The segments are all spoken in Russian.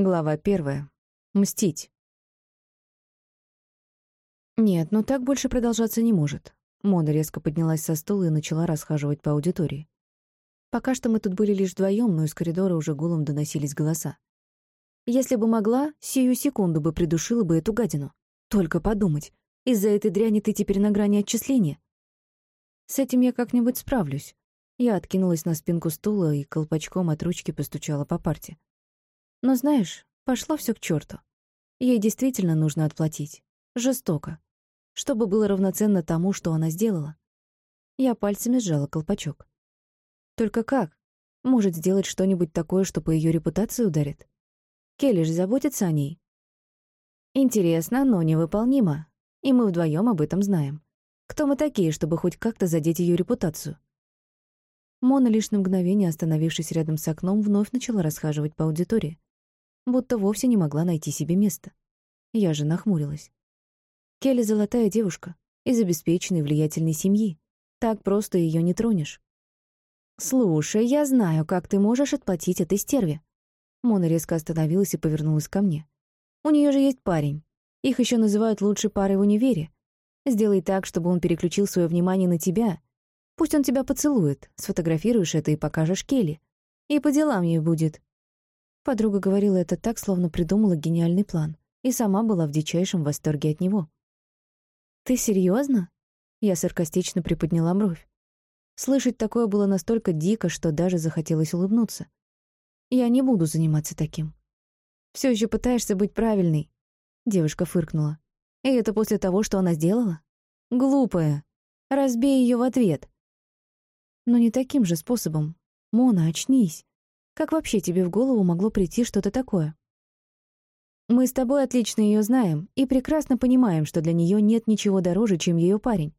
Глава первая. Мстить. Нет, но так больше продолжаться не может. Мона резко поднялась со стула и начала расхаживать по аудитории. Пока что мы тут были лишь вдвоем, но из коридора уже гулом доносились голоса. Если бы могла, сию секунду бы придушила бы эту гадину. Только подумать, из-за этой дряни ты теперь на грани отчисления. С этим я как-нибудь справлюсь. Я откинулась на спинку стула и колпачком от ручки постучала по парте. Но знаешь, пошло все к черту. Ей действительно нужно отплатить. Жестоко. Чтобы было равноценно тому, что она сделала. Я пальцами сжала колпачок. Только как? Может сделать что-нибудь такое, что по ее репутации ударит? Келли же заботится о ней. Интересно, но невыполнимо. И мы вдвоем об этом знаем. Кто мы такие, чтобы хоть как-то задеть ее репутацию? Мона, лишь на мгновение остановившись рядом с окном, вновь начала расхаживать по аудитории будто вовсе не могла найти себе места. Я же нахмурилась. Келли — золотая девушка, из обеспеченной влиятельной семьи. Так просто ее не тронешь. «Слушай, я знаю, как ты можешь отплатить этой стерве». Мона резко остановилась и повернулась ко мне. «У нее же есть парень. Их еще называют лучшей парой в универе. Сделай так, чтобы он переключил свое внимание на тебя. Пусть он тебя поцелует, сфотографируешь это и покажешь Келли. И по делам ей будет. Подруга говорила это так, словно придумала гениальный план, и сама была в дичайшем восторге от него. «Ты серьезно? Я саркастично приподняла бровь. Слышать такое было настолько дико, что даже захотелось улыбнуться. «Я не буду заниматься таким». Все еще пытаешься быть правильной?» Девушка фыркнула. «И это после того, что она сделала?» «Глупая. Разбей ее в ответ». «Но не таким же способом. Мона, очнись. Как вообще тебе в голову могло прийти что-то такое? Мы с тобой отлично ее знаем и прекрасно понимаем, что для нее нет ничего дороже, чем ее парень.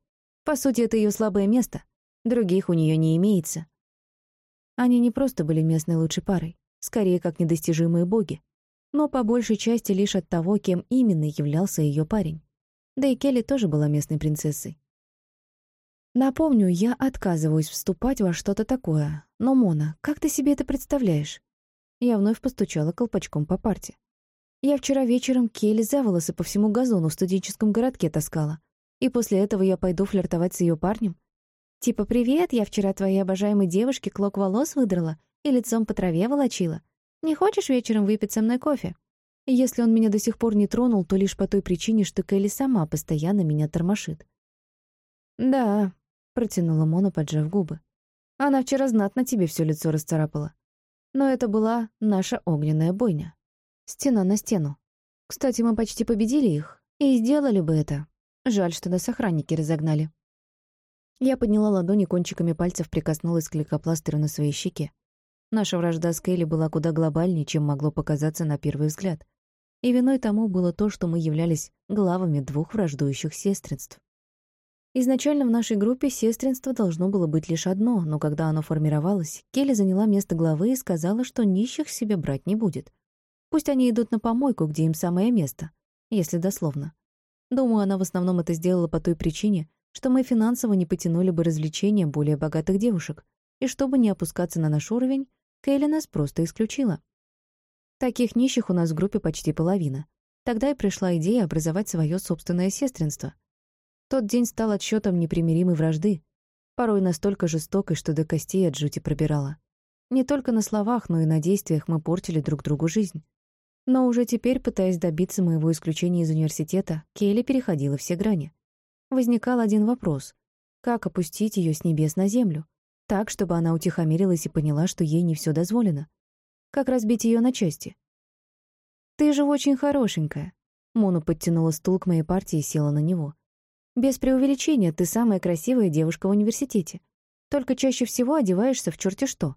По сути, это ее слабое место. Других у нее не имеется. Они не просто были местной лучшей парой, скорее как недостижимые боги, но по большей части лишь от того, кем именно являлся ее парень. Да и Келли тоже была местной принцессой. Напомню, я отказываюсь вступать во что-то такое. Но, Мона, как ты себе это представляешь? Я вновь постучала колпачком по парте. Я вчера вечером Келли за волосы по всему газону в студенческом городке таскала. И после этого я пойду флиртовать с ее парнем? Типа, привет, я вчера твоей обожаемой девушке клок волос выдрала и лицом по траве волочила. Не хочешь вечером выпить со мной кофе? И если он меня до сих пор не тронул, то лишь по той причине, что Келли сама постоянно меня тормошит. Да, протянула Мона, поджав губы. «Она вчера знатно тебе все лицо расцарапала. Но это была наша огненная бойня. Стена на стену. Кстати, мы почти победили их. И сделали бы это. Жаль, что нас охранники разогнали». Я подняла ладони кончиками пальцев, прикоснулась к лейкопластырю на своей щеке. Наша вражда с Кейли была куда глобальнее, чем могло показаться на первый взгляд. И виной тому было то, что мы являлись главами двух враждующих сестринств. Изначально в нашей группе сестринство должно было быть лишь одно, но когда оно формировалось, Келли заняла место главы и сказала, что нищих себе брать не будет. Пусть они идут на помойку, где им самое место, если дословно. Думаю, она в основном это сделала по той причине, что мы финансово не потянули бы развлечения более богатых девушек, и чтобы не опускаться на наш уровень, Келли нас просто исключила. Таких нищих у нас в группе почти половина. Тогда и пришла идея образовать свое собственное сестринство — тот день стал отсчетом непримиримой вражды, порой настолько жестокой, что до костей от жути пробирала. Не только на словах, но и на действиях мы портили друг другу жизнь. Но уже теперь, пытаясь добиться моего исключения из университета, Келли переходила все грани. Возникал один вопрос. Как опустить ее с небес на землю? Так, чтобы она утихомирилась и поняла, что ей не все дозволено. Как разбить ее на части? «Ты же очень хорошенькая». Мону подтянула стул к моей партии и села на него. Без преувеличения, ты самая красивая девушка в университете. Только чаще всего одеваешься в черти что.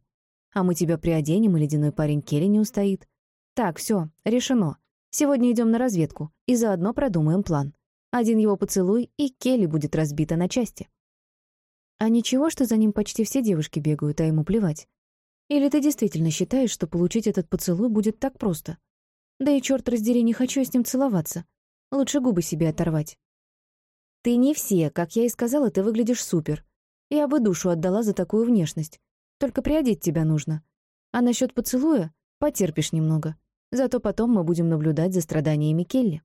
А мы тебя приоденем, и ледяной парень Келли не устоит. Так, все, решено. Сегодня идем на разведку и заодно продумаем план. Один его поцелуй, и Келли будет разбита на части. А ничего, что за ним почти все девушки бегают, а ему плевать. Или ты действительно считаешь, что получить этот поцелуй будет так просто? Да и черт раздери, не хочу с ним целоваться. Лучше губы себе оторвать. Ты не все, как я и сказала, ты выглядишь супер. Я бы душу отдала за такую внешность. Только приодеть тебя нужно. А насчет поцелуя потерпишь немного. Зато потом мы будем наблюдать за страданиями Келли.